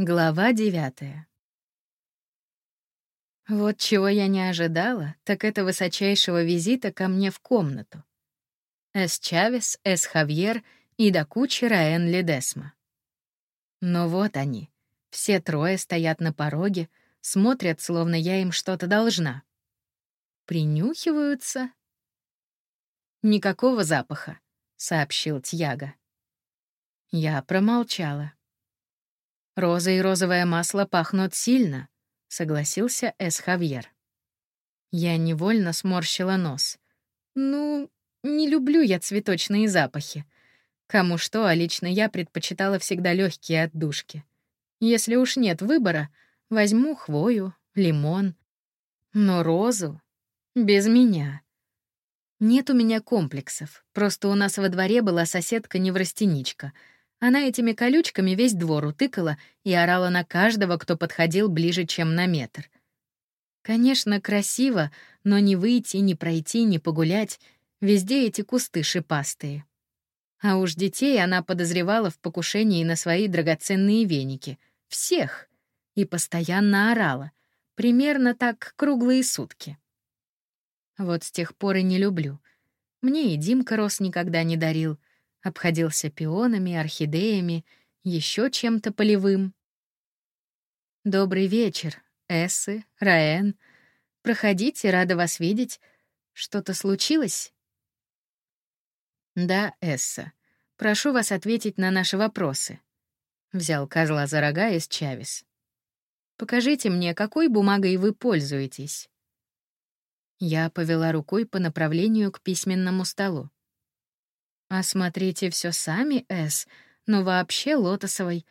Глава девятая. Вот чего я не ожидала, так это высочайшего визита ко мне в комнату. С. Чавес, С. Хавьер и до кучи Раэн Ледесма. Но вот они, все трое стоят на пороге, смотрят, словно я им что-то должна. Принюхиваются. «Никакого запаха», — сообщил Тьяга. Я промолчала. «Роза и розовое масло пахнут сильно», — согласился Эс Хавьер. Я невольно сморщила нос. «Ну, не люблю я цветочные запахи. Кому что, а лично я предпочитала всегда легкие отдушки. Если уж нет выбора, возьму хвою, лимон. Но розу — без меня». Нет у меня комплексов, просто у нас во дворе была соседка-неврастеничка — она этими колючками весь двор утыкала и орала на каждого, кто подходил ближе, чем на метр. Конечно, красиво, но не выйти, не пройти, не погулять. Везде эти кусты шипастые. А уж детей она подозревала в покушении на свои драгоценные веники. Всех. И постоянно орала. Примерно так круглые сутки. Вот с тех пор и не люблю. Мне и Димка рос никогда не дарил — обходился пионами, орхидеями, еще чем-то полевым. «Добрый вечер, Эссы, Раэн. Проходите, рада вас видеть. Что-то случилось?» «Да, Эсса. Прошу вас ответить на наши вопросы», — взял козла за рога из Чавес. «Покажите мне, какой бумагой вы пользуетесь?» Я повела рукой по направлению к письменному столу. Осмотрите все сами, С, но вообще лотосовой.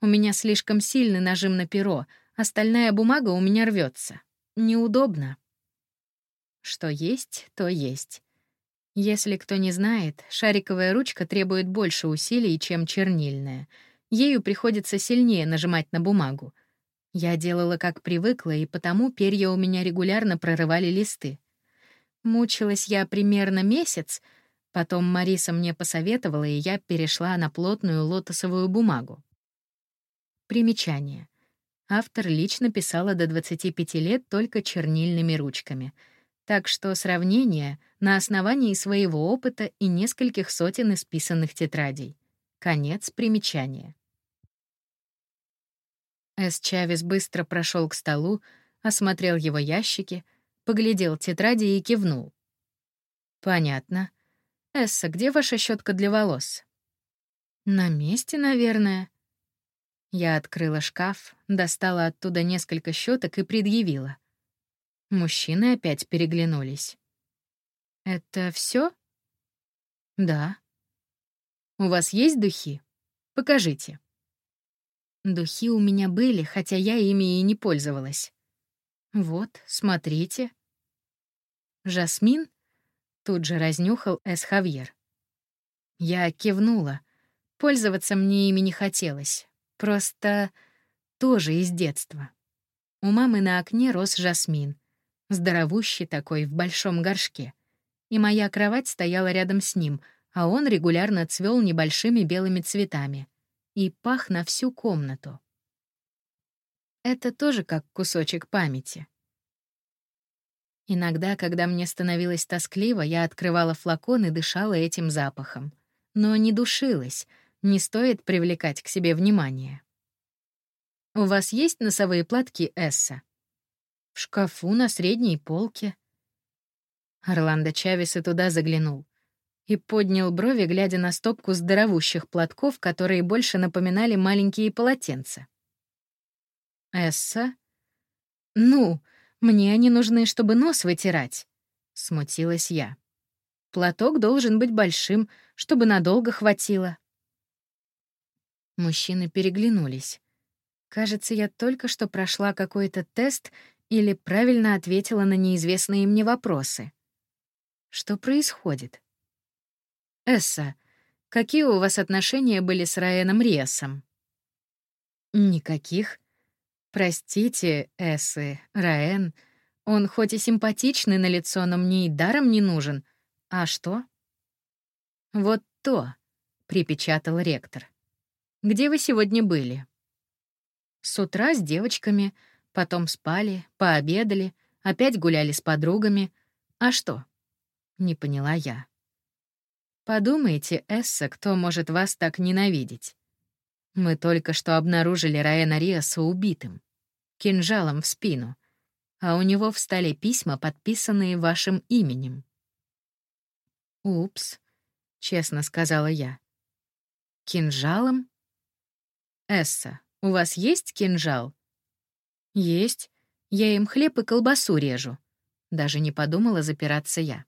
У меня слишком сильный нажим на перо, остальная бумага у меня рвется. Неудобно. Что есть, то есть. Если кто не знает, шариковая ручка требует больше усилий, чем чернильная. Ею приходится сильнее нажимать на бумагу. Я делала как привыкла, и потому перья у меня регулярно прорывали листы. Мучилась я примерно месяц — Потом Мариса мне посоветовала, и я перешла на плотную лотосовую бумагу. Примечание. Автор лично писала до 25 лет только чернильными ручками. Так что сравнение на основании своего опыта и нескольких сотен исписанных тетрадей. Конец примечания. Эс Чавес быстро прошел к столу, осмотрел его ящики, поглядел тетради и кивнул. «Понятно. «Эсса, где ваша щетка для волос?» «На месте, наверное». Я открыла шкаф, достала оттуда несколько щеток и предъявила. Мужчины опять переглянулись. «Это все? «Да». «У вас есть духи? Покажите». Духи у меня были, хотя я ими и не пользовалась. Вот, смотрите. Жасмин? Тут же разнюхал Эс Хавьер. Я кивнула. Пользоваться мне ими не хотелось. Просто тоже из детства. У мамы на окне рос жасмин. Здоровущий такой, в большом горшке. И моя кровать стояла рядом с ним, а он регулярно цвел небольшими белыми цветами. И пах на всю комнату. Это тоже как кусочек памяти. Иногда, когда мне становилось тоскливо, я открывала флакон и дышала этим запахом. Но не душилась, не стоит привлекать к себе внимание. «У вас есть носовые платки Эсса?» «В шкафу на средней полке». Орландо Чавес и туда заглянул и поднял брови, глядя на стопку здоровущих платков, которые больше напоминали маленькие полотенца. «Эсса?» «Ну, мне они нужны, чтобы нос вытирать», — смутилась я. «Платок должен быть большим, чтобы надолго хватило». Мужчины переглянулись. Кажется, я только что прошла какой-то тест или правильно ответила на неизвестные мне вопросы. Что происходит? Эсса, какие у вас отношения были с Раэном Риасом? Никаких. Простите, Эссы, Раэн, он хоть и симпатичный на лицо, но мне и даром не нужен. А что? Вот то, припечатал ректор. Где вы сегодня были? С утра с девочками, потом спали, пообедали, опять гуляли с подругами. А что? Не поняла я. Подумайте, Эсса, кто может вас так ненавидеть. Мы только что обнаружили Раэна Риаса убитым, кинжалом в спину, а у него встали письма, подписанные вашим именем. «Упс», — честно сказала я. «Кинжалом?» «Эсса, у вас есть кинжал?» «Есть. Я им хлеб и колбасу режу». Даже не подумала запираться я.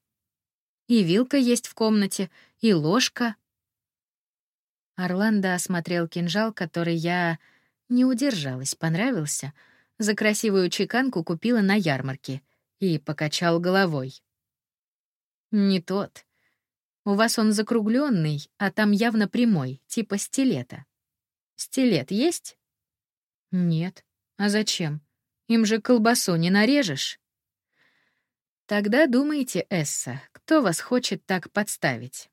«И вилка есть в комнате, и ложка». Орландо осмотрел кинжал, который я не удержалась, понравился. За красивую чеканку купила на ярмарке и покачал головой. «Не тот. У вас он закругленный, а там явно прямой, типа стилета. Стилет есть? Нет. А зачем? Им же колбасу не нарежешь. Тогда думайте, Эсса, кто вас хочет так подставить?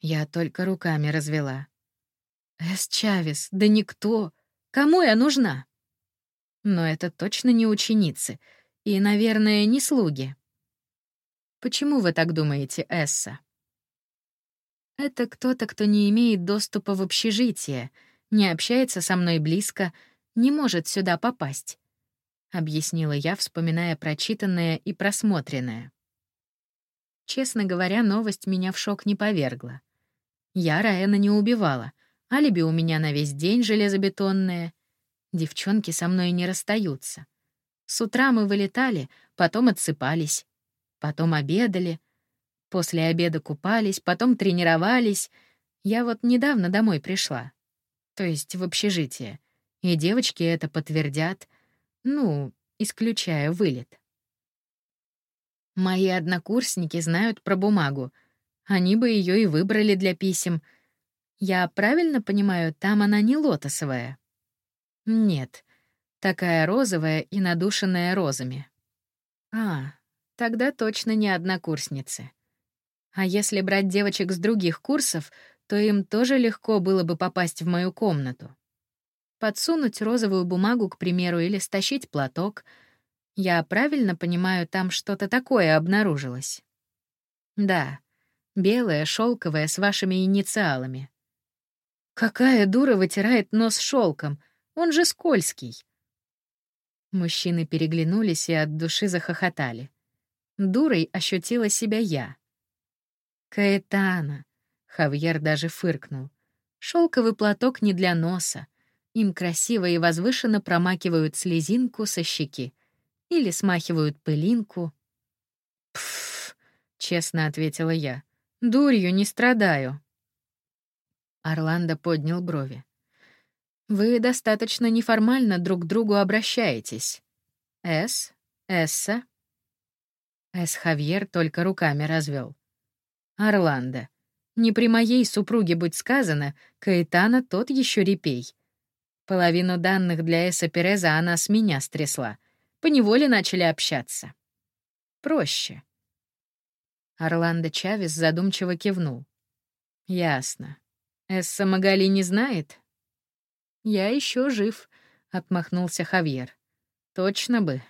Я только руками развела. Эс Чавес, да никто. Кому я нужна? Но это точно не ученицы и, наверное, не слуги. Почему вы так думаете, Эсса? Это кто-то, кто не имеет доступа в общежитие, не общается со мной близко, не может сюда попасть, объяснила я, вспоминая прочитанное и просмотренное. Честно говоря, новость меня в шок не повергла. Я Раэна не убивала, алиби у меня на весь день железобетонное. Девчонки со мной не расстаются. С утра мы вылетали, потом отсыпались. Потом обедали. После обеда купались, потом тренировались. Я вот недавно домой пришла. То есть в общежитие. И девочки это подтвердят. Ну, исключая вылет. Мои однокурсники знают про бумагу. Они бы ее и выбрали для писем. Я правильно понимаю, там она не лотосовая? Нет, такая розовая и надушенная розами. А, Тогда точно не однокурсницы. А если брать девочек с других курсов, то им тоже легко было бы попасть в мою комнату. Подсунуть розовую бумагу, к примеру, или стащить платок. Я правильно понимаю, там что-то такое обнаружилось? Да, белое, шелковое, с вашими инициалами. Какая дура вытирает нос шелком? Он же скользкий. Мужчины переглянулись и от души захохотали. Дурой ощутила себя я. «Каэтана», — Хавьер даже фыркнул. Шелковый платок не для носа. Им красиво и возвышенно промакивают слезинку со щеки или смахивают пылинку. «Пф», — честно ответила я, — «дурью не страдаю». Орландо поднял брови. «Вы достаточно неформально друг к другу обращаетесь. Эс, Эсса, Эс Хавьер только руками развел. Орландо, не при моей супруге будь сказано, Каэтана тот еще репей. Половину данных для Эса Переза она с меня стрясла. Поневоле начали общаться. Проще. Орландо Чавес задумчиво кивнул. «Ясно. Эсса Магали не знает?» «Я еще жив», — отмахнулся Хавьер. «Точно бы.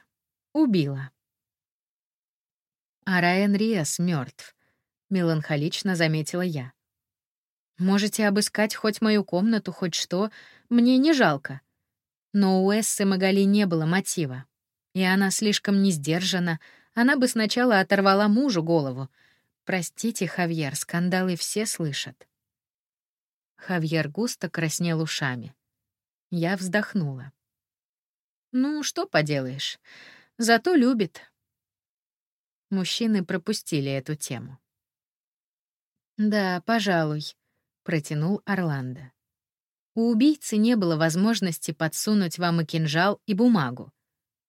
Убила». А Райан Риас мертв, меланхолично заметила я. Можете обыскать хоть мою комнату, хоть что, мне не жалко. Но у Эссы Магали не было мотива. И она слишком не сдержана, она бы сначала оторвала мужу голову. Простите, Хавьер, скандалы все слышат. Хавьер густо краснел ушами. Я вздохнула. Ну, что поделаешь, зато любит. Мужчины пропустили эту тему. «Да, пожалуй», — протянул Орландо. «У убийцы не было возможности подсунуть вам и кинжал, и бумагу.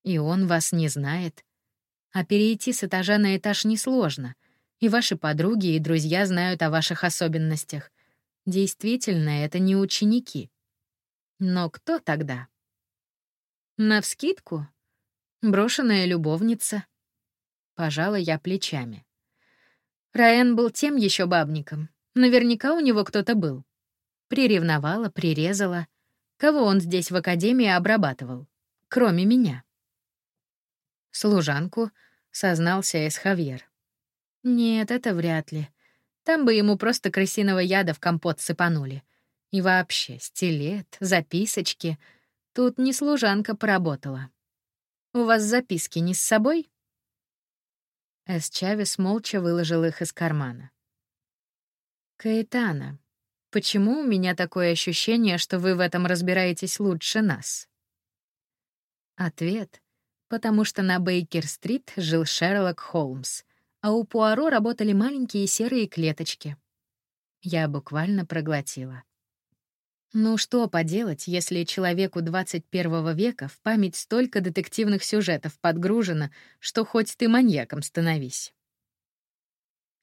И он вас не знает. А перейти с этажа на этаж несложно, и ваши подруги и друзья знают о ваших особенностях. Действительно, это не ученики. Но кто тогда? Навскидку? Брошенная любовница — Пожала я плечами. Раен был тем еще бабником. Наверняка у него кто-то был. Приревновала, прирезала. Кого он здесь в академии обрабатывал? Кроме меня. Служанку, сознался Эсхавьер. Нет, это вряд ли. Там бы ему просто крысиного яда в компот сыпанули. И вообще, стилет, записочки. Тут не служанка поработала. У вас записки не с собой? Эс Чавес молча выложил их из кармана. «Каэтана, почему у меня такое ощущение, что вы в этом разбираетесь лучше нас?» Ответ — потому что на Бейкер-стрит жил Шерлок Холмс, а у Пуаро работали маленькие серые клеточки. Я буквально проглотила. Ну что поделать, если человеку 21 века в память столько детективных сюжетов подгружено, что хоть ты маньяком становись.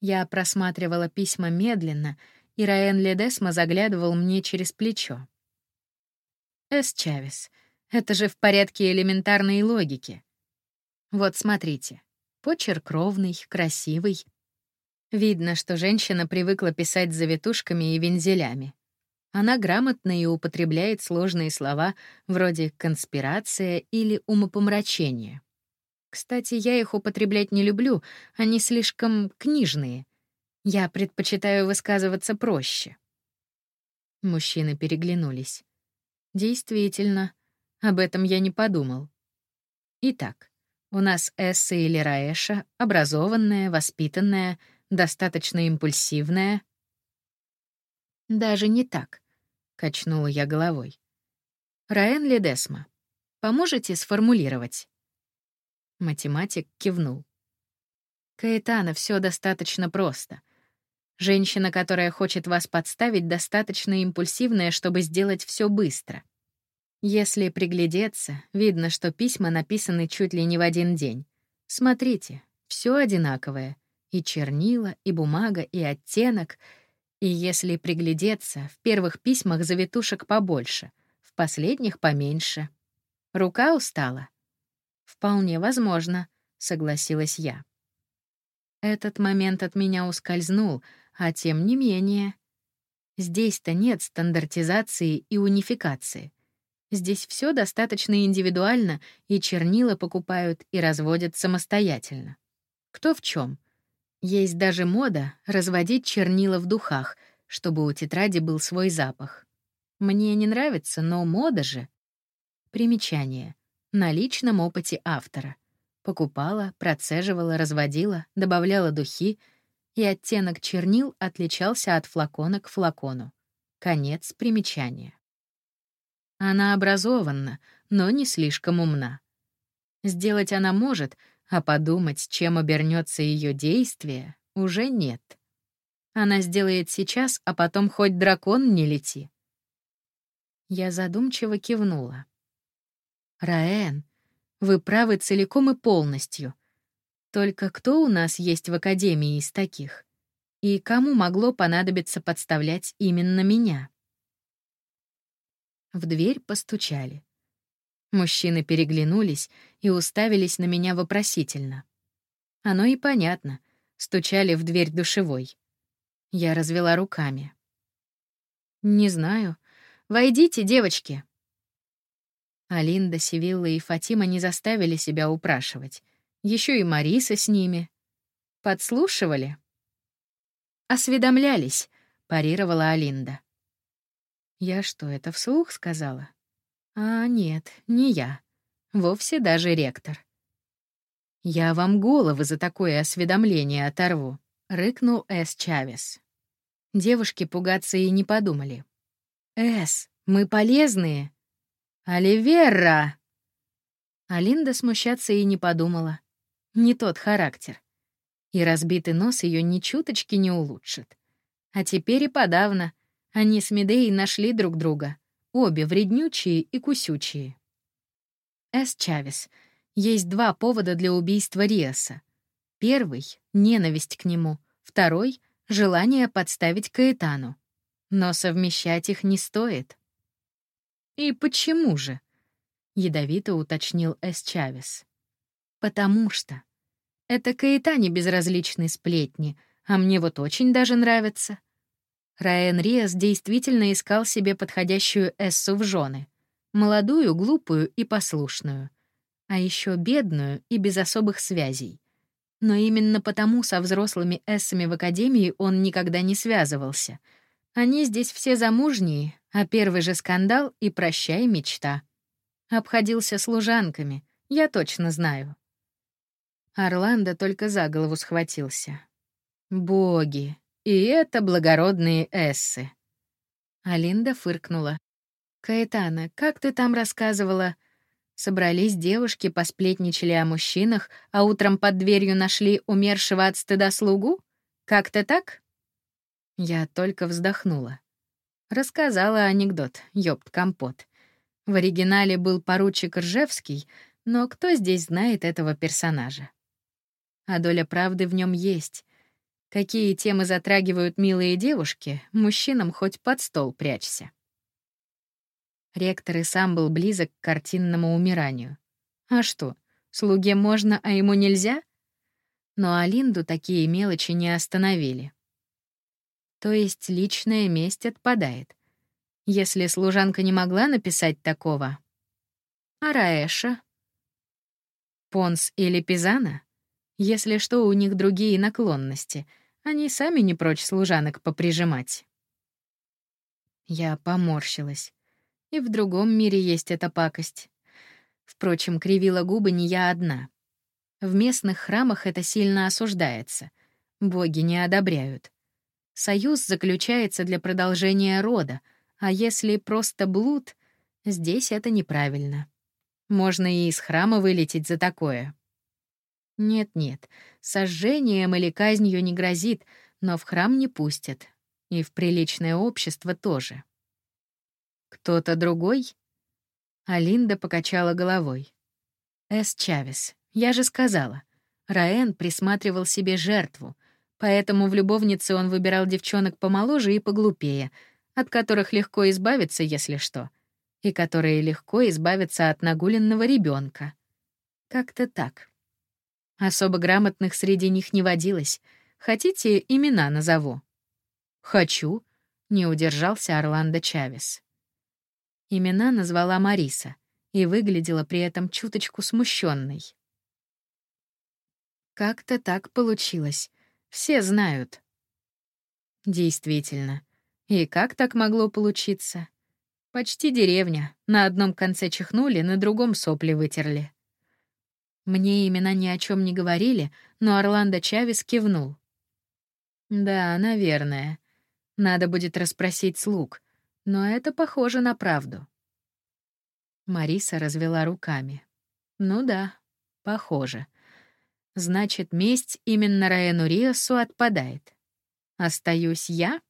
Я просматривала письма медленно, и Раэн Ледесма заглядывал мне через плечо. «Эс Чавес, это же в порядке элементарной логики. Вот смотрите, почерк ровный, красивый. Видно, что женщина привыкла писать завитушками и вензелями. Она грамотно и употребляет сложные слова вроде «конспирация» или «умопомрачение». Кстати, я их употреблять не люблю, они слишком книжные. Я предпочитаю высказываться проще. Мужчины переглянулись. Действительно, об этом я не подумал. Итак, у нас Эсса или Раэша, образованная, воспитанная, достаточно импульсивная. Даже не так. — качнула я головой. «Раэн Ледесма, поможете сформулировать?» Математик кивнул. «Каэтана, все достаточно просто. Женщина, которая хочет вас подставить, достаточно импульсивная, чтобы сделать все быстро. Если приглядеться, видно, что письма написаны чуть ли не в один день. Смотрите, все одинаковое. И чернила, и бумага, и оттенок — и если приглядеться, в первых письмах завитушек побольше, в последних поменьше. Рука устала? Вполне возможно, согласилась я. Этот момент от меня ускользнул, а тем не менее. Здесь-то нет стандартизации и унификации. Здесь все достаточно индивидуально, и чернила покупают и разводят самостоятельно. Кто в чем? Есть даже мода разводить чернила в духах, чтобы у тетради был свой запах. Мне не нравится, но мода же. Примечание. На личном опыте автора. Покупала, процеживала, разводила, добавляла духи, и оттенок чернил отличался от флакона к флакону. Конец примечания. Она образованна, но не слишком умна. Сделать она может — а подумать, чем обернется ее действие, уже нет. Она сделает сейчас, а потом хоть дракон не лети. Я задумчиво кивнула. Раэн, вы правы целиком и полностью. Только кто у нас есть в Академии из таких? И кому могло понадобиться подставлять именно меня? В дверь постучали. Мужчины переглянулись и уставились на меня вопросительно. Оно и понятно. Стучали в дверь душевой. Я развела руками. «Не знаю. Войдите, девочки». Алинда, Севилла и Фатима не заставили себя упрашивать. Еще и Мариса с ними. Подслушивали? «Осведомлялись», — парировала Алинда. «Я что, это вслух сказала?» А нет, не я. Вовсе даже ректор. «Я вам головы за такое осведомление оторву», — рыкнул Эс Чавес. Девушки пугаться и не подумали. «Эс, мы полезные!» «Оливерра!» Алинда смущаться и не подумала. Не тот характер. И разбитый нос ее ни чуточки не улучшит. А теперь и подавно. Они с Медеей нашли друг друга. Обе вреднючие и кусючие. С. Чавес. Есть два повода для убийства Риаса. Первый — ненависть к нему. Второй — желание подставить Каэтану. Но совмещать их не стоит. «И почему же?» — ядовито уточнил С. Чавес. «Потому что. Это Каэтане безразличные сплетни, а мне вот очень даже нравится. Раен Риас действительно искал себе подходящую Эссу в жены. Молодую, глупую и послушную. А еще бедную и без особых связей. Но именно потому со взрослыми Эссами в академии он никогда не связывался. Они здесь все замужние, а первый же скандал и прощай мечта. Обходился служанками, я точно знаю. Орландо только за голову схватился. Боги, и это благородные эссы. Алинда фыркнула. «Каэтана, как ты там рассказывала?» Собрались девушки, посплетничали о мужчинах, а утром под дверью нашли умершего от стыда слугу? Как-то так? Я только вздохнула. Рассказала анекдот, ёпт-компот. В оригинале был поручик Ржевский, но кто здесь знает этого персонажа? А доля правды в нем есть. Какие темы затрагивают милые девушки, мужчинам хоть под стол прячься. Ректор и сам был близок к картинному умиранию. А что, слуге можно, а ему нельзя? Но Алинду такие мелочи не остановили. То есть личная месть отпадает. Если служанка не могла написать такого. А Раэша? Понс или Пизана? Если что, у них другие наклонности. Они сами не прочь служанок поприжимать. Я поморщилась. И в другом мире есть эта пакость. Впрочем, кривила губы не я одна. В местных храмах это сильно осуждается. Боги не одобряют. Союз заключается для продолжения рода, а если просто блуд, здесь это неправильно. Можно и из храма вылететь за такое. Нет-нет, сожжением или казнью не грозит, но в храм не пустят. И в приличное общество тоже. Кто-то другой? Алинда покачала головой. Эс Чавес, я же сказала. Раэн присматривал себе жертву, Поэтому в любовнице он выбирал девчонок помоложе и поглупее, от которых легко избавиться, если что, и которые легко избавятся от нагуленного ребенка. Как-то так. Особо грамотных среди них не водилось. Хотите, имена назову? Хочу, не удержался Орландо Чавес. Имена назвала Мариса и выглядела при этом чуточку смущенной. Как-то так получилось. Все знают. Действительно. И как так могло получиться? Почти деревня. На одном конце чихнули, на другом сопли вытерли. Мне имена ни о чем не говорили, но Орландо Чавес кивнул. Да, наверное. Надо будет расспросить слуг, но это похоже на правду. Мариса развела руками. Ну да, похоже. Значит, месть именно Раэну Риосу отпадает. Остаюсь я?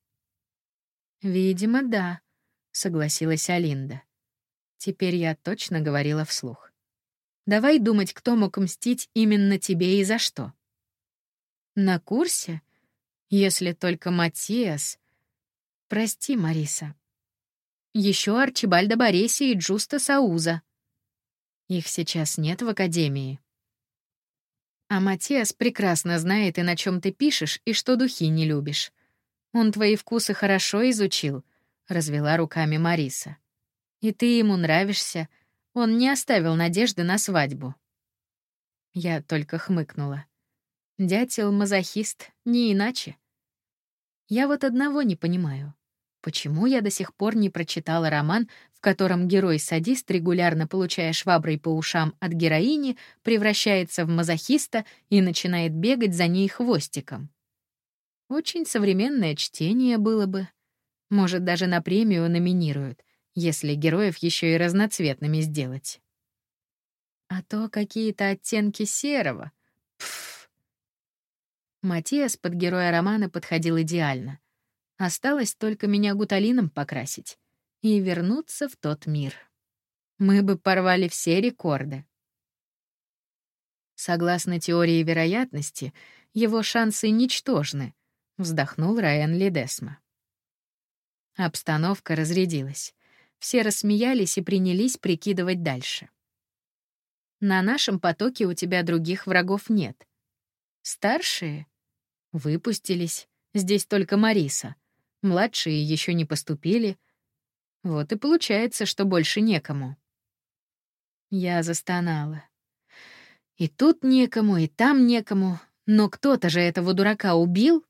Видимо, да, согласилась Алинда. Теперь я точно говорила вслух. Давай думать, кто мог мстить именно тебе и за что. На курсе? Если только Матиас. Прости, Мариса. Еще Арчибальда Бореси и Джуста Сауза. Их сейчас нет в академии. А Матиас прекрасно знает и на чем ты пишешь, и что духи не любишь. Он твои вкусы хорошо изучил, развела руками Мариса. И ты ему нравишься. Он не оставил надежды на свадьбу. Я только хмыкнула. Дятел-мазохист, не иначе. Я вот одного не понимаю. Почему я до сих пор не прочитала роман, в котором герой-садист, регулярно получая шваброй по ушам от героини, превращается в мазохиста и начинает бегать за ней хвостиком? Очень современное чтение было бы. Может, даже на премию номинируют, если героев еще и разноцветными сделать. А то какие-то оттенки серого. Пф. Матиас под героя романа подходил идеально. Осталось только меня гуталином покрасить и вернуться в тот мир. Мы бы порвали все рекорды. Согласно теории вероятности, его шансы ничтожны, вздохнул Райан Лидесма. Обстановка разрядилась. Все рассмеялись и принялись прикидывать дальше. На нашем потоке у тебя других врагов нет. Старшие? Выпустились. Здесь только Мариса. Младшие еще не поступили. Вот и получается, что больше некому. Я застонала. И тут некому, и там некому, но кто-то же этого дурака убил.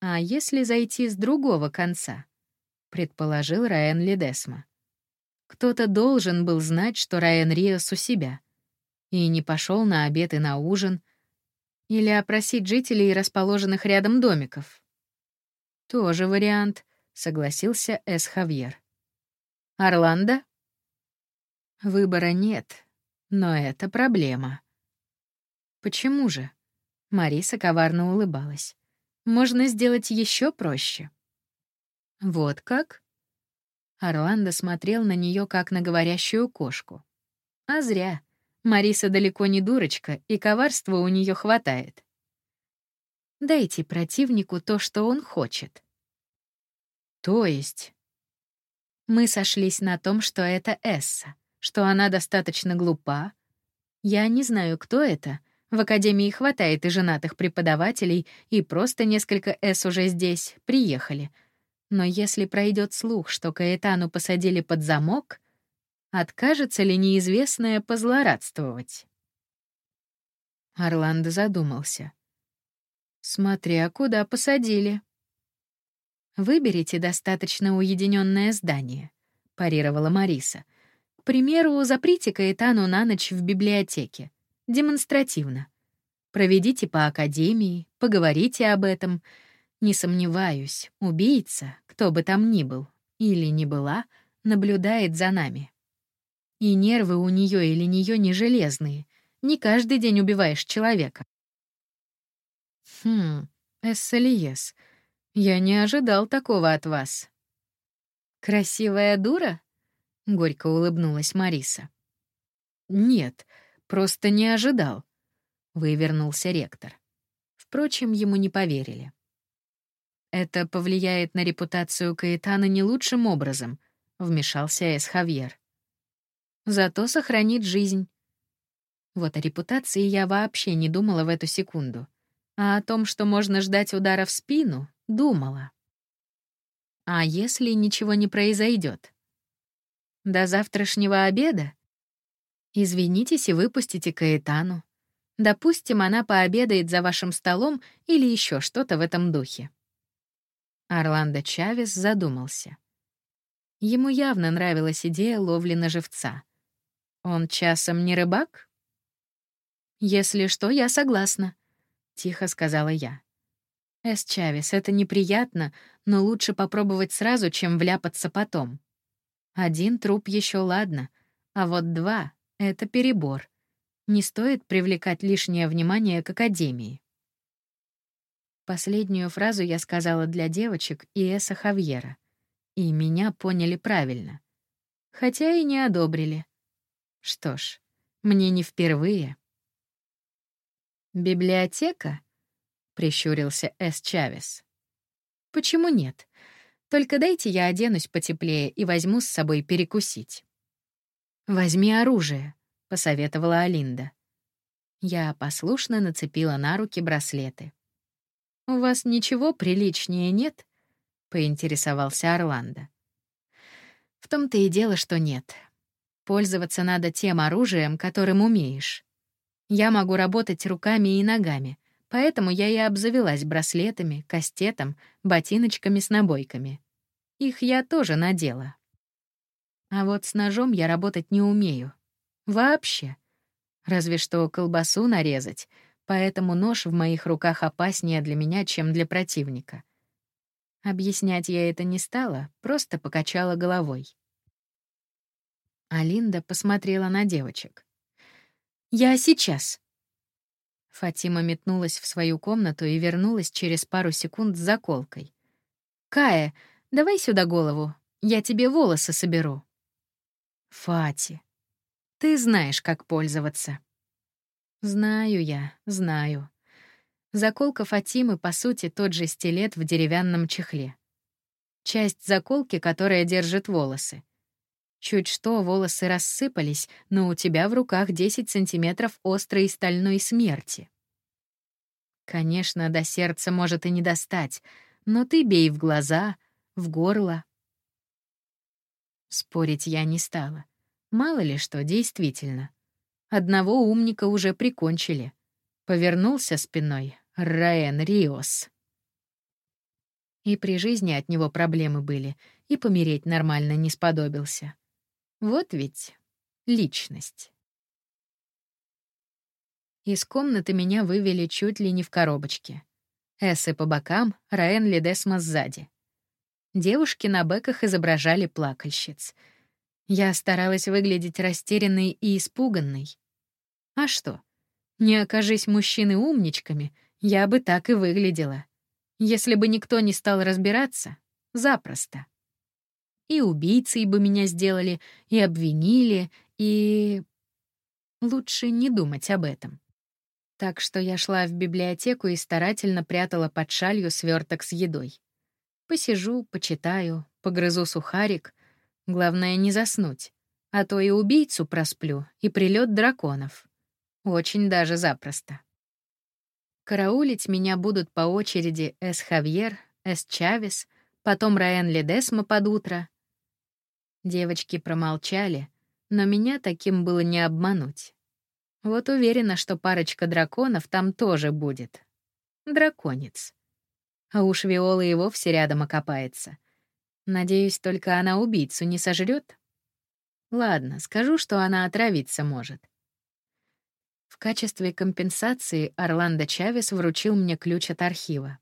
А если зайти с другого конца? Предположил Райан Ледесма. Кто-то должен был знать, что Райан Риос у себя. И не пошел на обед и на ужин. Или опросить жителей расположенных рядом домиков. Тоже вариант, согласился Эс Хавьер. Орландо? Выбора нет, но это проблема. Почему же? Мариса коварно улыбалась. Можно сделать еще проще. Вот как? Орландо смотрел на нее как на говорящую кошку. А зря. Мариса далеко не дурочка, и коварства у нее хватает. Дайте противнику то, что он хочет. То есть? Мы сошлись на том, что это Эсса что она достаточно глупа. Я не знаю, кто это. В академии хватает и женатых преподавателей, и просто несколько «С» уже здесь, приехали. Но если пройдет слух, что Каэтану посадили под замок, откажется ли неизвестное позлорадствовать? Орландо задумался. Смотря куда посадили. Выберите достаточно уединенное здание, парировала Мариса. К примеру, заприте Каэтану на ночь в библиотеке. Демонстративно. Проведите по академии, поговорите об этом. Не сомневаюсь, убийца, кто бы там ни был или не была, наблюдает за нами. И нервы у нее или нее не железные. Не каждый день убиваешь человека. Хм, Эссалиес, я не ожидал такого от вас. Красивая дура? — горько улыбнулась Мариса. «Нет, просто не ожидал», — вывернулся ректор. Впрочем, ему не поверили. «Это повлияет на репутацию Каэтана не лучшим образом», — вмешался Эс Хавьер. «Зато сохранит жизнь». Вот о репутации я вообще не думала в эту секунду. А о том, что можно ждать удара в спину, думала. А если ничего не произойдет? До завтрашнего обеда? Извинитесь и выпустите Каэтану. Допустим, она пообедает за вашим столом или еще что-то в этом духе. Орландо Чавес задумался. Ему явно нравилась идея ловли на живца. Он часом не рыбак? Если что, я согласна, тихо сказала я. Эс Чавес, это неприятно, но лучше попробовать сразу, чем вляпаться потом. Один труп еще ладно, а вот два — это перебор. Не стоит привлекать лишнее внимание к Академии. Последнюю фразу я сказала для девочек и Эса Хавьера. И меня поняли правильно. Хотя и не одобрили. Что ж, мне не впервые. «Библиотека?» — прищурился Эс Чавес. «Почему нет? Только дайте я оденусь потеплее и возьму с собой перекусить». «Возьми оружие», — посоветовала Алинда. Я послушно нацепила на руки браслеты. «У вас ничего приличнее нет?» — поинтересовался Орландо. «В том-то и дело, что нет. Пользоваться надо тем оружием, которым умеешь. Я могу работать руками и ногами, Поэтому я и обзавелась браслетами, кастетом, ботиночками с набойками. Их я тоже надела. А вот с ножом я работать не умею. Вообще. Разве что колбасу нарезать, поэтому нож в моих руках опаснее для меня, чем для противника. Объяснять я это не стала, просто покачала головой. Алинда посмотрела на девочек. «Я сейчас», Фатима метнулась в свою комнату и вернулась через пару секунд с заколкой. «Кая, давай сюда голову, я тебе волосы соберу». «Фати, ты знаешь, как пользоваться». «Знаю я, знаю». Заколка Фатимы, по сути, тот же стилет в деревянном чехле. Часть заколки, которая держит волосы. Чуть что, волосы рассыпались, но у тебя в руках 10 сантиметров острой стальной смерти. Конечно, до сердца может и не достать, но ты бей в глаза, в горло. Спорить я не стала. Мало ли что, действительно. Одного умника уже прикончили. Повернулся спиной Раэн Риос. И при жизни от него проблемы были, и помереть нормально не сподобился. Вот ведь личность. Из комнаты меня вывели чуть ли не в коробочке. Эссы по бокам, Раэн Ледесма сзади. Девушки на бэках изображали плакальщиц. Я старалась выглядеть растерянной и испуганной. А что? Не окажись мужчины умничками, я бы так и выглядела. Если бы никто не стал разбираться, запросто. И убийцей бы меня сделали, и обвинили, и... Лучше не думать об этом. Так что я шла в библиотеку и старательно прятала под шалью сверток с едой. Посижу, почитаю, погрызу сухарик. Главное не заснуть, а то и убийцу просплю, и прилет драконов. Очень даже запросто. Караулить меня будут по очереди С. Хавьер, С. Чавес, потом Раэн Ледесма под утро. Девочки промолчали, но меня таким было не обмануть. Вот уверена, что парочка драконов там тоже будет. Драконец. А уж Виола и вовсе рядом окопается. Надеюсь, только она убийцу не сожрет. Ладно, скажу, что она отравиться может. Качестве компенсации Орландо Чавес вручил мне ключ от архива.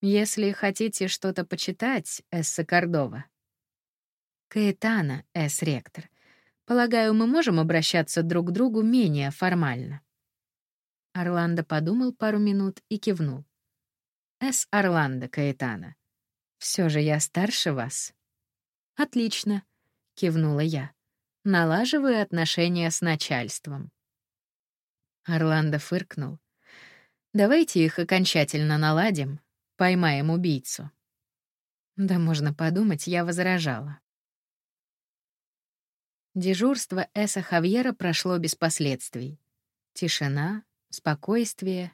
Если хотите что-то почитать, Эсса Кордова. Каэтана, Эс-ректор. Полагаю, мы можем обращаться друг к другу менее формально. Орландо подумал пару минут и кивнул. Эс Орландо Каэтана. Все же я старше вас. Отлично, кивнула я. Налаживаю отношения с начальством. Орландо фыркнул. «Давайте их окончательно наладим, поймаем убийцу». Да можно подумать, я возражала. Дежурство Эса Хавьера прошло без последствий. Тишина, спокойствие.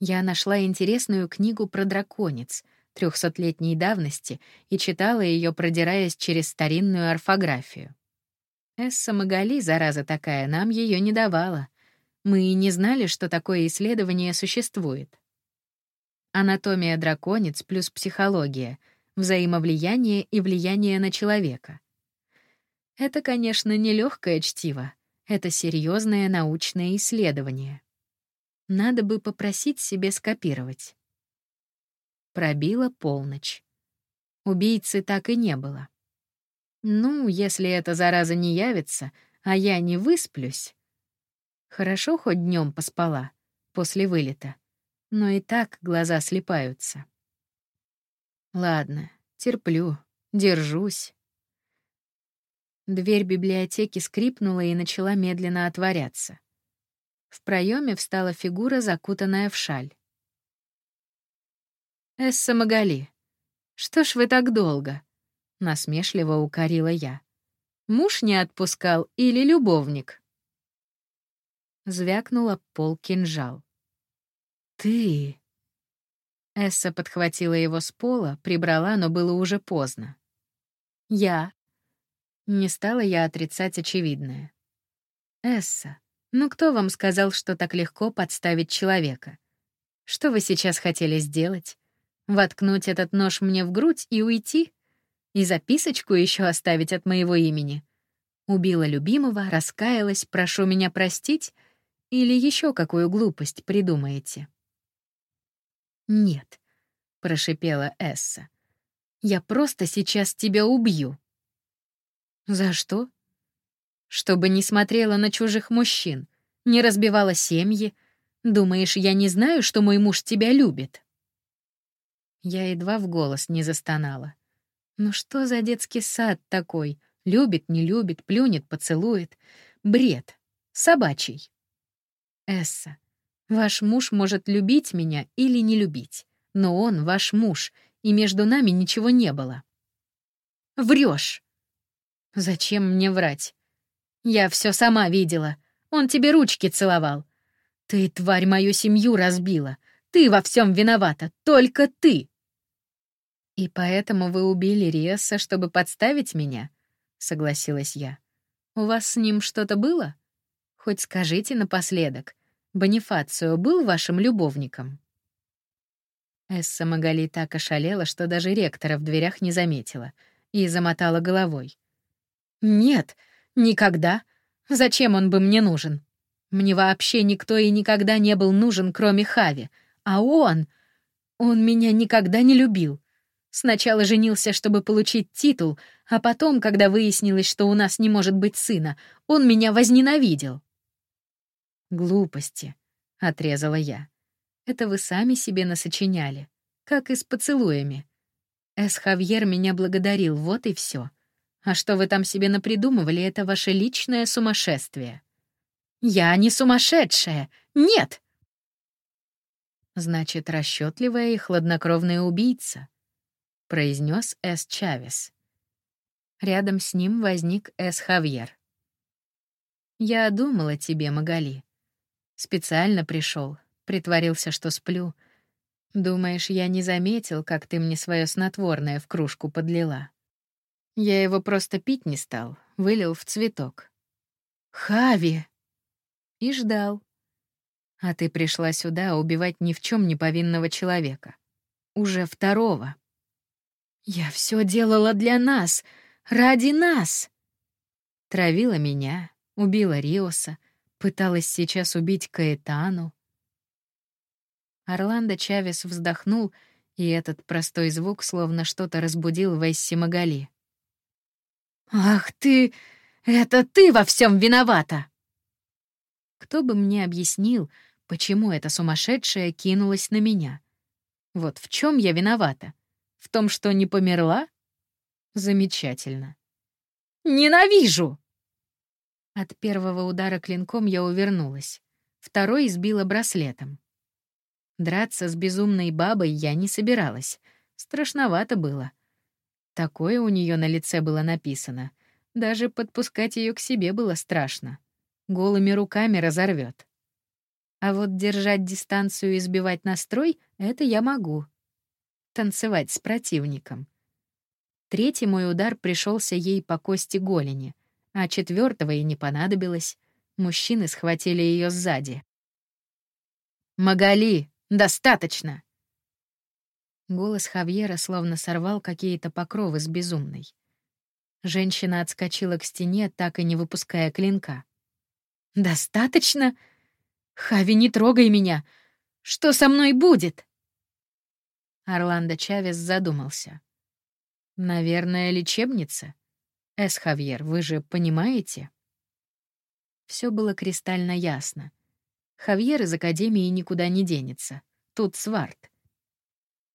Я нашла интересную книгу про драконец трехсотлетней давности и читала ее, продираясь через старинную орфографию. Эсса Магали, зараза такая, нам ее не давала. Мы и не знали, что такое исследование существует. Анатомия драконец плюс психология, взаимовлияние и влияние на человека. Это, конечно, не легкое чтиво, это серьезное научное исследование. Надо бы попросить себе скопировать. Пробила полночь. Убийцы так и не было. Ну, если эта зараза не явится, а я не высплюсь, Хорошо хоть днем поспала, после вылета. Но и так глаза слепаются. Ладно, терплю, держусь. Дверь библиотеки скрипнула и начала медленно отворяться. В проеме встала фигура, закутанная в шаль. «Эсса Магали, что ж вы так долго?» — насмешливо укорила я. «Муж не отпускал или любовник?» Звякнула пол кинжал. «Ты...» Эсса подхватила его с пола, прибрала, но было уже поздно. «Я...» Не стала я отрицать очевидное. «Эсса, ну кто вам сказал, что так легко подставить человека? Что вы сейчас хотели сделать? Воткнуть этот нож мне в грудь и уйти? И записочку еще оставить от моего имени? Убила любимого, раскаялась, прошу меня простить — или еще какую глупость придумаете?» «Нет», — прошипела Эсса. «Я просто сейчас тебя убью». «За что?» «Чтобы не смотрела на чужих мужчин, не разбивала семьи. Думаешь, я не знаю, что мой муж тебя любит?» Я едва в голос не застонала. «Ну что за детский сад такой? Любит, не любит, плюнет, поцелует. Бред. Собачий». Эсса, ваш муж может любить меня или не любить, но он ваш муж, и между нами ничего не было. Врешь. Зачем мне врать? Я все сама видела. Он тебе ручки целовал. Ты, тварь, мою семью разбила. Ты во всем виновата, только ты. «И поэтому вы убили Риаса, чтобы подставить меня?» — согласилась я. «У вас с ним что-то было? Хоть скажите напоследок, Бонифацио был вашим любовником?» Эсса Магали так ошалела, что даже ректора в дверях не заметила, и замотала головой. «Нет, никогда. Зачем он бы мне нужен? Мне вообще никто и никогда не был нужен, кроме Хави. А он... Он меня никогда не любил. Сначала женился, чтобы получить титул, а потом, когда выяснилось, что у нас не может быть сына, он меня возненавидел. «Глупости», — отрезала я. «Это вы сами себе насочиняли, как и с поцелуями. Эс Хавьер меня благодарил, вот и все. А что вы там себе напридумывали, это ваше личное сумасшествие». «Я не сумасшедшая! Нет!» «Значит, расчетливая и хладнокровная убийца», — произнес С. Чавес. Рядом с ним возник С. Хавьер. «Я думал о тебе, Магали. Специально пришел, притворился, что сплю. Думаешь, я не заметил, как ты мне свое снотворное в кружку подлила? Я его просто пить не стал, вылил в цветок. Хави! И ждал. А ты пришла сюда убивать ни в чем не повинного человека. Уже второго. Я все делала для нас, ради нас. Травила меня, убила Риоса, пыталась сейчас убить Каэтану. Орландо Чавес вздохнул, и этот простой звук словно что-то разбудил в Эсси Магали. «Ах ты! Это ты во всем виновата!» Кто бы мне объяснил, почему эта сумасшедшая кинулась на меня? Вот в чем я виновата? В том, что не померла? Замечательно. Ненавижу! От первого удара клинком я увернулась. Второй избила браслетом. Драться с безумной бабой я не собиралась. Страшновато было. Такое у нее на лице было написано. Даже подпускать ее к себе было страшно. Голыми руками разорвет. А вот держать дистанцию и сбивать настрой — это я могу танцевать с противником. Третий мой удар пришелся ей по кости голени, а четвертого и не понадобилось. Мужчины схватили ее сзади. «Магали, достаточно!» Голос Хавьера словно сорвал какие-то покровы с безумной. Женщина отскочила к стене, так и не выпуская клинка. «Достаточно? Хави, не трогай меня! Что со мной будет?» Орландо Чавес задумался. «Наверное, лечебница? Эс Хавьер, вы же понимаете?» Все было кристально ясно. Хавьер из Академии никуда не денется. Тут сварт.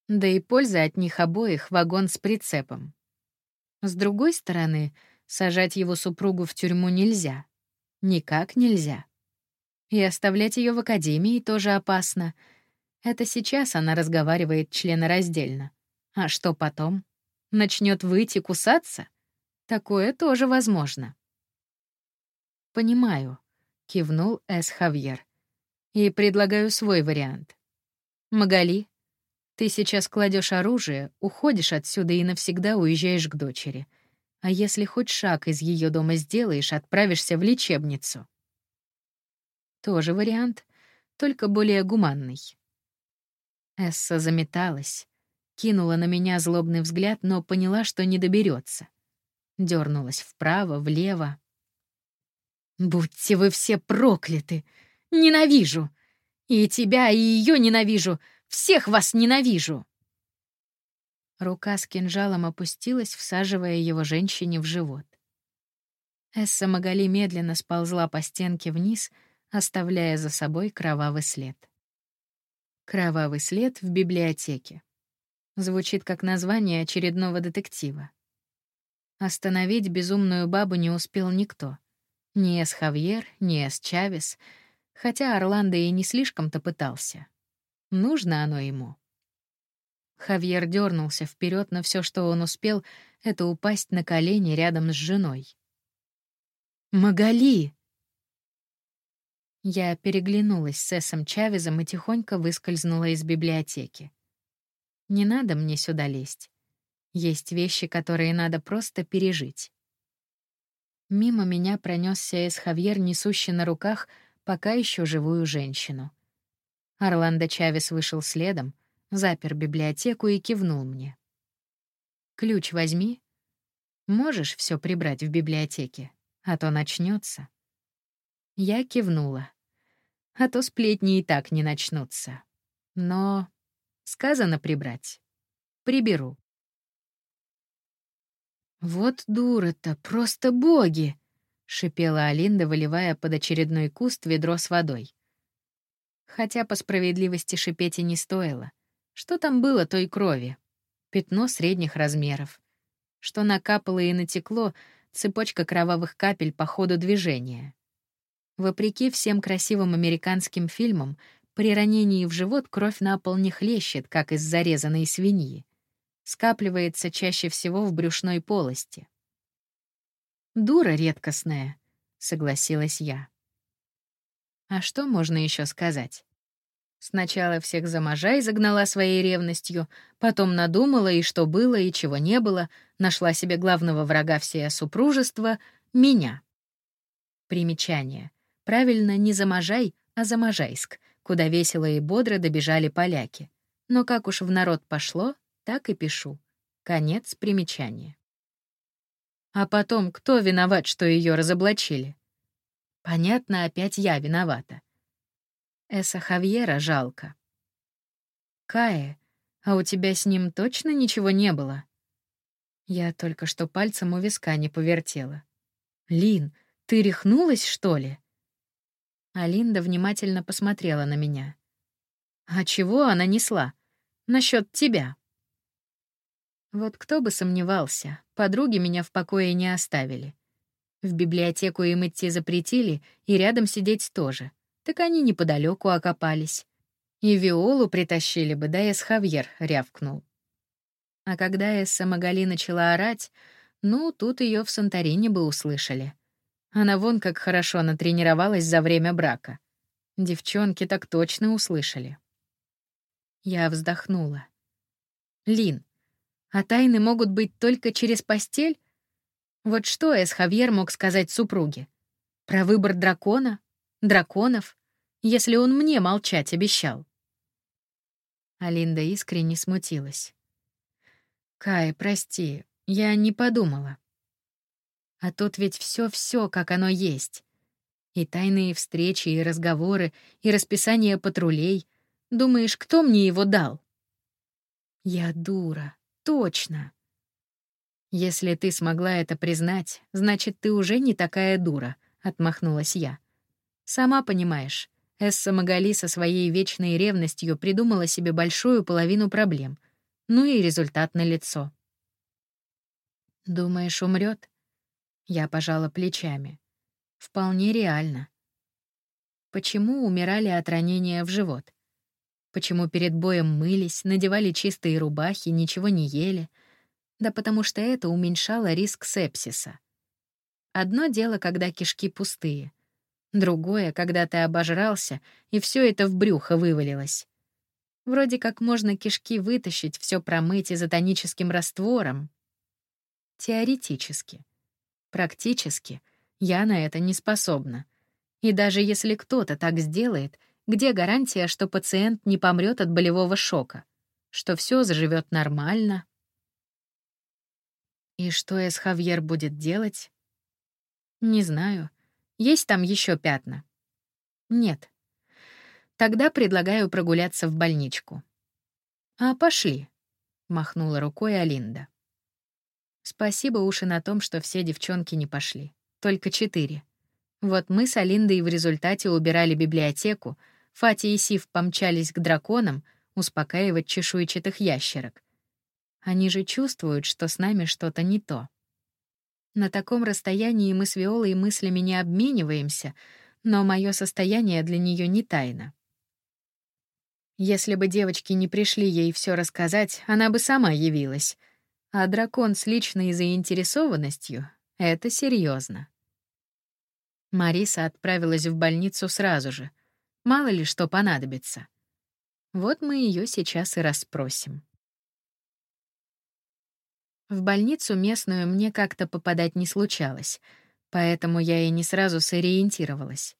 Да и польза от них обоих вагон с прицепом. С другой стороны, сажать его супругу в тюрьму нельзя. Никак нельзя. И оставлять ее в Академии тоже опасно — это сейчас она разговаривает членораздельно. А что потом? Начнет выйти кусаться? Такое тоже возможно. «Понимаю», — кивнул С. Хавьер. «И предлагаю свой вариант. Магали, ты сейчас кладешь оружие, уходишь отсюда и навсегда уезжаешь к дочери. А если хоть шаг из ее дома сделаешь, отправишься в лечебницу». Тоже вариант, только более гуманный. Эсса заметалась, кинула на меня злобный взгляд, но поняла, что не доберется. Дернулась вправо, влево. «Будьте вы все прокляты! Ненавижу! И тебя, и ее ненавижу! Всех вас ненавижу!» Рука с кинжалом опустилась, всаживая его женщине в живот. Эсса Магали медленно сползла по стенке вниз, оставляя за собой кровавый след. Кровавый след в библиотеке. Звучит как название очередного детектива. Остановить безумную бабу не успел никто. Ни Эс Хавьер, ни Эс Чавес, хотя Орландо и не слишком-то пытался. Нужно оно ему. Хавьер дернулся вперед, но все, что он успел, это упасть на колени рядом с женой. «Магали!» Я переглянулась с Эсом Чавезом и тихонько выскользнула из библиотеки. Не надо мне сюда лезть. Есть вещи, которые надо просто пережить. Мимо меня пронесся Эс-Хавьер, несущий на руках пока еще живую женщину. Орландо Чавес вышел следом, запер библиотеку и кивнул мне. «Ключ возьми. Можешь все прибрать в библиотеке, а то начнется. Я кивнула. А то сплетни и так не начнутся. Но сказано прибрать. Приберу. «Вот дура-то, просто боги!» — шипела Алинда, выливая под очередной куст ведро с водой. Хотя по справедливости шипеть и не стоило. Что там было той крови? Пятно средних размеров. Что накапало и натекло, цепочка кровавых капель по ходу движения. Вопреки всем красивым американским фильмам, при ранении в живот кровь на пол не хлещет, как из зарезанной свиньи скапливается чаще всего в брюшной полости. «Дура редкостная», — согласилась я. А что можно еще сказать? Сначала всех за загнала своей ревностью, потом надумала и что было, и чего не было, нашла себе главного врага всея супружества — меня. Примечание. Правильно, не Заможай, а Заможайск, куда весело и бодро добежали поляки. Но как уж в народ пошло, так и пишу. Конец примечания. А потом, кто виноват, что ее разоблачили? Понятно, опять я виновата. Эса Хавьера жалко. Кае, а у тебя с ним точно ничего не было? Я только что пальцем у виска не повертела. Лин, ты рехнулась, что ли? Алинда внимательно посмотрела на меня. А чего она несла? Насчет тебя. Вот кто бы сомневался, подруги меня в покое не оставили. В библиотеку им идти запретили, и рядом сидеть тоже. Так они неподалеку окопались. И Виолу притащили бы, да Эс Хавьер рявкнул. А когда Эсса Магали начала орать, ну, тут ее в Санторине бы услышали. Она вон как хорошо натренировалась за время брака. Девчонки так точно услышали. Я вздохнула. «Лин, а тайны могут быть только через постель? Вот что Эс Хавьер мог сказать супруге? Про выбор дракона? Драконов? Если он мне молчать обещал. Алинда искренне смутилась. «Кай, прости, я не подумала. А тут ведь все-все, как оно есть. И тайные встречи, и разговоры, и расписание патрулей. Думаешь, кто мне его дал?» «Я дура», Точно. Если ты смогла это признать, значит, ты уже не такая дура, отмахнулась я. Сама понимаешь, Эсса Магали со своей вечной ревностью придумала себе большую половину проблем. Ну и результат налицо. Думаешь, умрет? Я пожала плечами. Вполне реально. Почему умирали от ранения в живот? Почему перед боем мылись, надевали чистые рубахи, ничего не ели? Да потому что это уменьшало риск сепсиса. Одно дело, когда кишки пустые. Другое, когда ты обожрался, и все это в брюхо вывалилось. Вроде как можно кишки вытащить, все промыть изотоническим раствором. Теоретически. Практически я на это не способна. И даже если кто-то так сделает — где гарантия, что пациент не помрет от болевого шока? Что все заживет нормально? И что Эс Хавьер будет делать? Не знаю. Есть там еще пятна? Нет. Тогда предлагаю прогуляться в больничку. А пошли, махнула рукой Алинда. Спасибо уж и на том, что все девчонки не пошли. Только четыре. Вот мы с Алиндой в результате убирали библиотеку, Фати и Сив помчались к драконам успокаивать чешуйчатых ящерок. Они же чувствуют, что с нами что-то не то. На таком расстоянии мы с Виолой мыслями не обмениваемся, но мое состояние для нее не тайна. Если бы девочки не пришли ей все рассказать, она бы сама явилась. А дракон с личной заинтересованностью — это серьезно. Мариса отправилась в больницу сразу же — Мало ли что понадобится. Вот мы ее сейчас и расспросим. В больницу местную мне как-то попадать не случалось, поэтому я и не сразу сориентировалась.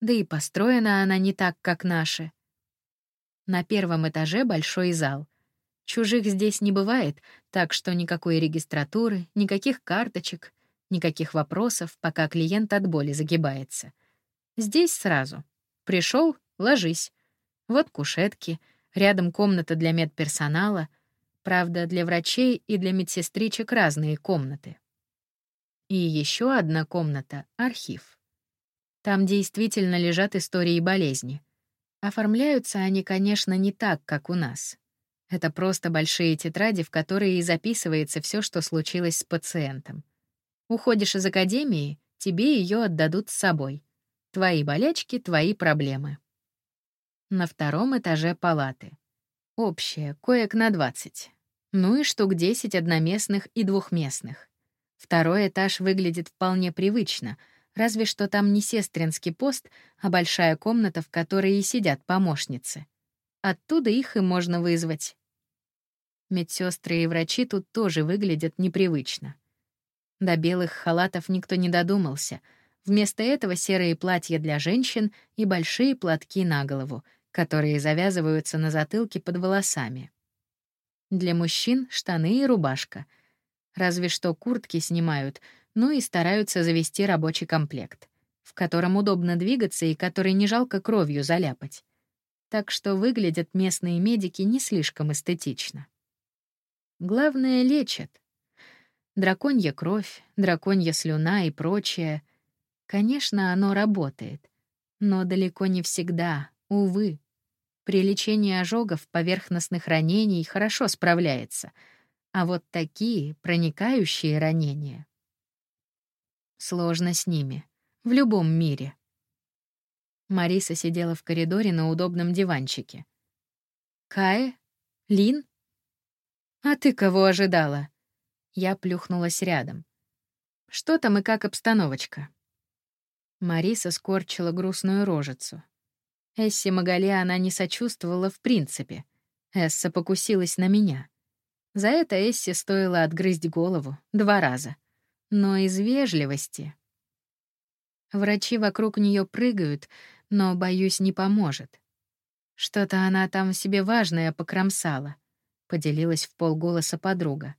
Да и построена она не так, как наши. На первом этаже большой зал. Чужих здесь не бывает, так что никакой регистратуры, никаких карточек, никаких вопросов, пока клиент от боли загибается. Здесь сразу. Пришел, ложись. Вот кушетки, рядом комната для медперсонала — Правда, для врачей и для медсестричек разные комнаты. И еще одна комната — архив. Там действительно лежат истории болезни. Оформляются они, конечно, не так, как у нас. Это просто большие тетради, в которые и записывается все, что случилось с пациентом. Уходишь из академии, тебе ее отдадут с собой. Твои болячки, твои проблемы. На втором этаже палаты. Общая, коек на 20. Ну и штук 10 одноместных и двухместных. Второй этаж выглядит вполне привычно, разве что там не сестринский пост, а большая комната, в которой и сидят помощницы. Оттуда их и можно вызвать. Медсестры и врачи тут тоже выглядят непривычно. До белых халатов никто не додумался. Вместо этого серые платья для женщин и большие платки на голову, которые завязываются на затылке под волосами. Для мужчин — штаны и рубашка. Разве что куртки снимают, ну и стараются завести рабочий комплект, в котором удобно двигаться и который не жалко кровью заляпать. Так что выглядят местные медики не слишком эстетично. Главное — лечат. Драконья кровь, драконья слюна и прочее. Конечно, оно работает. Но далеко не всегда, увы. При лечении ожогов, поверхностных ранений хорошо справляется, а вот такие проникающие ранения сложно с ними в любом мире. Мариса сидела в коридоре на удобном диванчике. Кае? Лин? А ты кого ожидала? Я плюхнулась рядом. Что там и как обстановочка? Мариса скорчила грустную рожицу. Эсси Магали она не сочувствовала в принципе. Эсса покусилась на меня. За это Эсси стоило отгрызть голову два раза. Но из вежливости... Врачи вокруг нее прыгают, но, боюсь, не поможет. Что-то она там себе важное покромсала, — поделилась в полголоса подруга.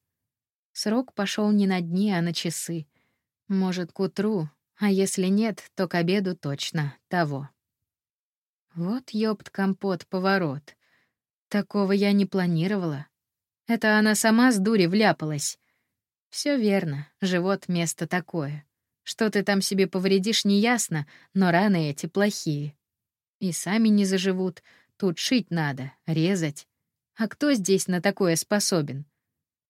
Срок пошел не на дни, а на часы. Может, к утру, а если нет, то к обеду точно того. Вот ёпт компот поворот. Такого я не планировала. Это она сама с дури вляпалась. Все верно, живот место такое. Что ты там себе повредишь, неясно, но раны эти плохие. И сами не заживут, тут шить надо, резать. А кто здесь на такое способен?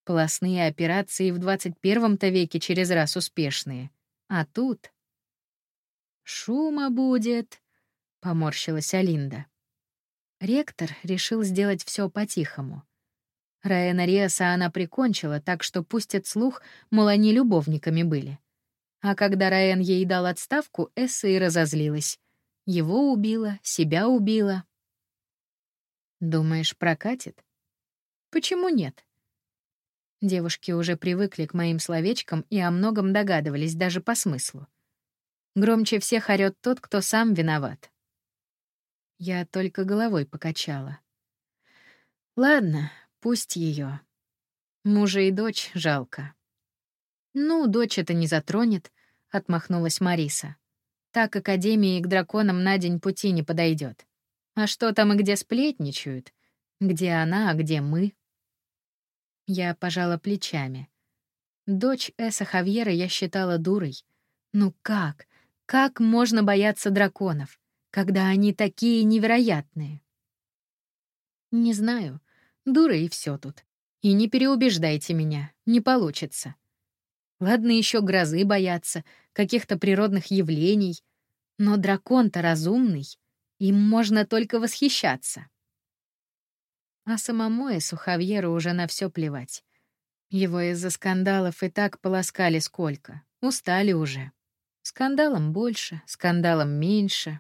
Полостные операции в 21-то веке через раз успешные. А тут... Шума будет, поморщилась Алинда. Ректор решил сделать все по-тихому. Раэна Риаса она прикончила, так что пустят слух, мол, они любовниками были. А когда Раэн ей дал отставку, Эсса и разозлилась. Его убила, себя убила. Думаешь, прокатит? Почему нет? Девушки уже привыкли к моим словечкам и о многом догадывались даже по смыслу. Громче всех орёт тот, кто сам виноват. Я только головой покачала. Ладно, пусть ее. Мужа и дочь жалко. Ну, дочь это не затронет, отмахнулась Мариса. Так академии к драконам на день пути не подойдет. А что там и где сплетничают? Где она, а где мы? Я пожала плечами. Дочь Эса Хавьера я считала дурой. Ну как? Как можно бояться драконов? когда они такие невероятные? Не знаю. Дура и все тут. И не переубеждайте меня, не получится. Ладно, еще грозы бояться, каких-то природных явлений. Но дракон-то разумный, им можно только восхищаться. А самому Эсу Хавьеру уже на все плевать. Его из-за скандалов и так полоскали сколько. Устали уже. Скандалом больше, скандалом меньше.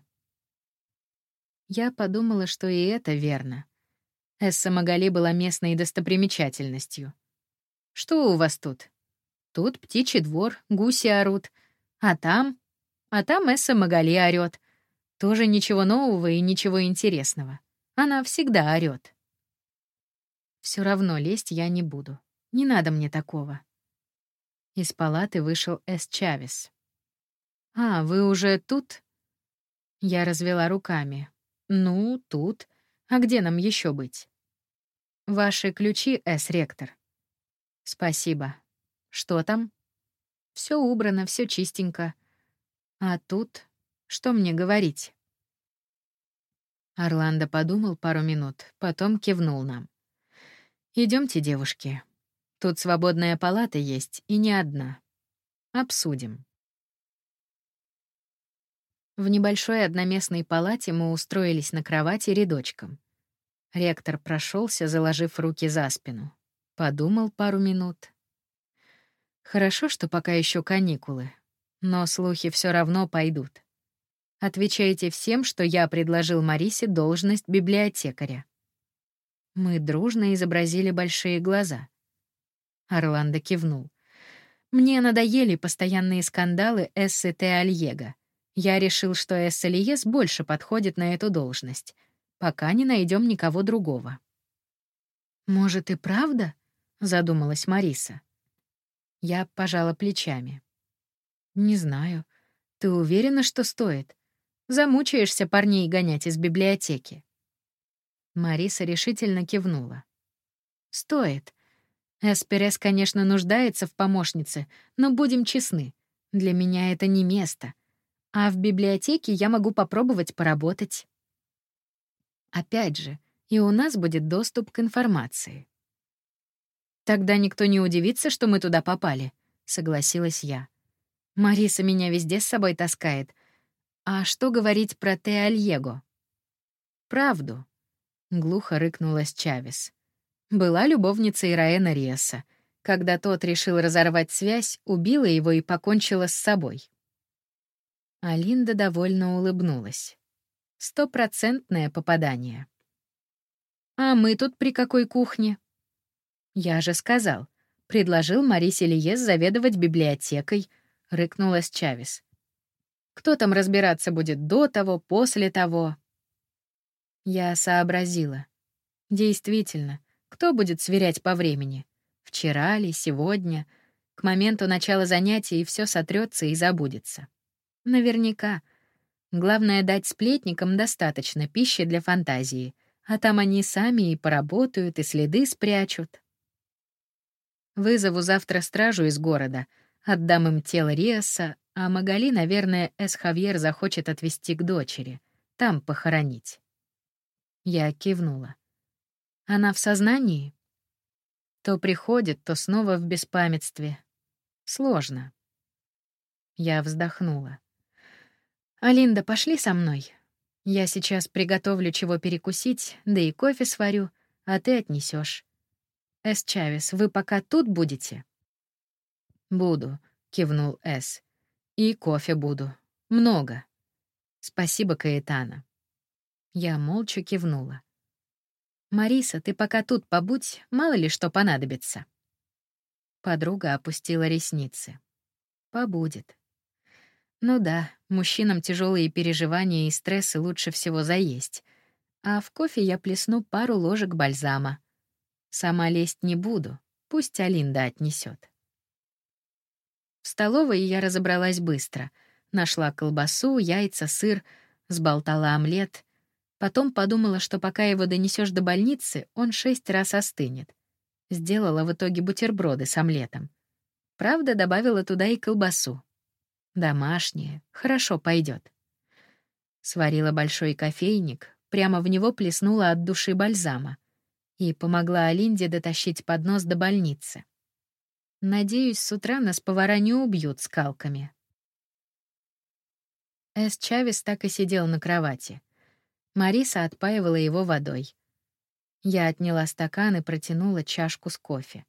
Я подумала, что и это верно. Эсса Магали была местной достопримечательностью. Что у вас тут? Тут птичий двор, гуси орут. А там? А там Эсса Магали орёт. Тоже ничего нового и ничего интересного. Она всегда орёт. Все равно лезть я не буду. Не надо мне такого. Из палаты вышел Эс Чавес. «А, вы уже тут?» Я развела руками. «Ну, тут. А где нам еще быть?» «Ваши ключи, Эс-ректор». «Спасибо. Что там?» Все убрано, все чистенько. А тут что мне говорить? Орландо подумал пару минут, потом кивнул нам. Идемте, девушки. Тут свободная палата есть, и не одна. Обсудим. В небольшой одноместной палате мы устроились на кровати рядочком. Ректор прошелся, заложив руки за спину. Подумал пару минут. Хорошо, что пока еще каникулы, но слухи все равно пойдут. Отвечайте всем, что я предложил Марисе должность библиотекаря. Мы дружно изобразили большие глаза. Орландо кивнул. Мне надоели постоянные скандалы Эссы Альего. Я решил, что Эсса Лиес больше подходит на эту должность, пока не найдем никого другого. «Может, и правда?» — задумалась Мариса. Я пожала плечами. «Не знаю. Ты уверена, что стоит? Замучаешься парней гонять из библиотеки». Мариса решительно кивнула. «Стоит. Эсперес, конечно, нуждается в помощнице, но будем честны, для меня это не место. А в библиотеке я могу попробовать поработать. Опять же, и у нас будет доступ к информации. Тогда никто не удивится, что мы туда попали, согласилась я. Мариса меня везде с собой таскает. А что говорить про Теальего? Правду, глухо рыкнулась Чавес. Была любовница Ираэна Риеса. Когда тот решил разорвать связь, убила его и покончила с собой. Алинда довольно улыбнулась. Стопроцентное попадание. «А мы тут при какой кухне?» «Я же сказал. Предложил Марисе Лиес заведовать библиотекой», — рыкнулась Чавес. «Кто там разбираться будет до того, после того?» Я сообразила. Действительно, кто будет сверять по времени? Вчера ли, сегодня? К моменту начала занятий все сотрется и забудется. Наверняка. Главное — дать сплетникам достаточно пищи для фантазии, а там они сами и поработают, и следы спрячут. Вызову завтра стражу из города, отдам им тело Риаса, а Магали, наверное, Эс-Хавьер захочет отвезти к дочери, там похоронить. Я кивнула. Она в сознании? То приходит, то снова в беспамятстве. Сложно. Я вздохнула. «Алинда, пошли со мной. Я сейчас приготовлю чего перекусить, да и кофе сварю, а ты отнесешь. Эс Чавес, вы пока тут будете?» «Буду», — кивнул Эс. «И кофе буду. Много. Спасибо, Каэтана». Я молча кивнула. «Мариса, ты пока тут побудь, мало ли что понадобится». Подруга опустила ресницы. «Побудет». Ну да, мужчинам тяжелые переживания и стрессы лучше всего заесть. А в кофе я плесну пару ложек бальзама. Сама лезть не буду, пусть Алинда отнесет. В столовой я разобралась быстро. Нашла колбасу, яйца, сыр, сболтала омлет, Потом подумала, что пока его донесешь до больницы, он шесть раз остынет. Сделала в итоге бутерброды с омлетом. Правда, добавила туда и колбасу. Домашняя, хорошо пойдет. Сварила большой кофейник, прямо в него плеснула от души бальзама и помогла Алинде дотащить поднос до больницы. Надеюсь, с утра нас повара не убьют скалками. Эс Чавес так и сидел на кровати. Мариса отпаивала его водой. Я отняла стакан и протянула чашку с кофе.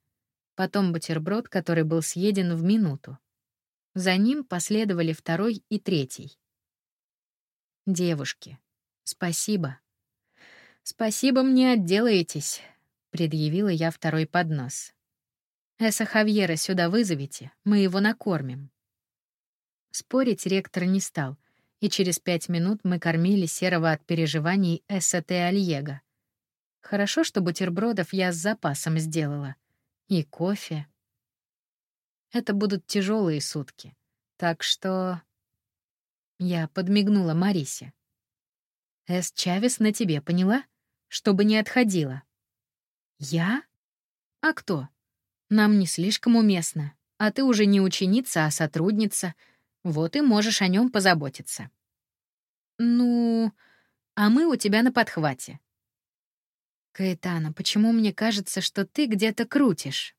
Потом бутерброд, который был съеден в минуту. За ним последовали второй и третий. «Девушки, спасибо». «Спасибо мне отделаетесь», — предъявила я второй поднос. Эса Хавьера сюда вызовите, мы его накормим. Спорить ректор не стал, и через пять минут мы кормили серого от переживаний Эса Те Альего. Хорошо, что бутербродов я с запасом сделала. И кофе. Это будут тяжелые сутки. Так что... Я подмигнула Марисе. «Эс Чавес на тебе, поняла? Чтобы не отходила». «Я? А кто? Нам не слишком уместно. А ты уже не ученица, а сотрудница. Вот и можешь о нем позаботиться». «Ну, а мы у тебя на подхвате». «Каэтана, почему мне кажется, что ты где-то крутишь?»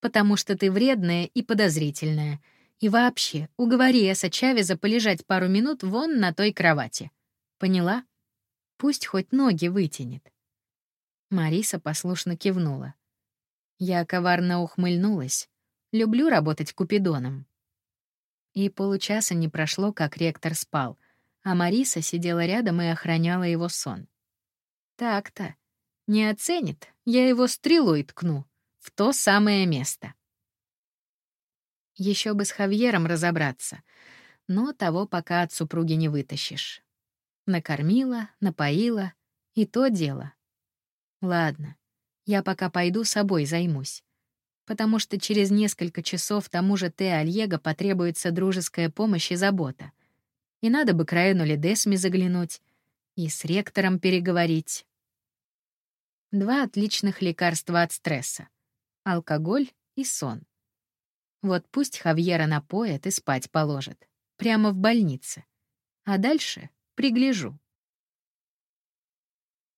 «Потому что ты вредная и подозрительная», и вообще, уговори Эса Чавеза полежать пару минут вон на той кровати. Поняла? Пусть хоть ноги вытянет. Мариса послушно кивнула. Я коварно ухмыльнулась. Люблю работать купидоном. И получаса не прошло, как ректор спал, а Мариса сидела рядом и охраняла его сон. Так-то. Не оценит, я его стрелой ткну. В то самое место. Еще бы с Хавьером разобраться, но того пока от супруги не вытащишь. Накормила, напоила, и то дело. Ладно, я пока пойду собой займусь, потому что через несколько часов тому же Те Альего потребуется дружеская помощь и забота. И надо бы к Райану Ледесме заглянуть и с ректором переговорить. Два отличных лекарства от стресса — алкоголь и сон. Вот пусть Хавьера напоят и спать положит. Прямо в больнице. А дальше пригляжу.